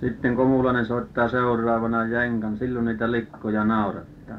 Sitten Komulainen soittaa seuraavana jenkan, silloin niitä likkoja naurattaa.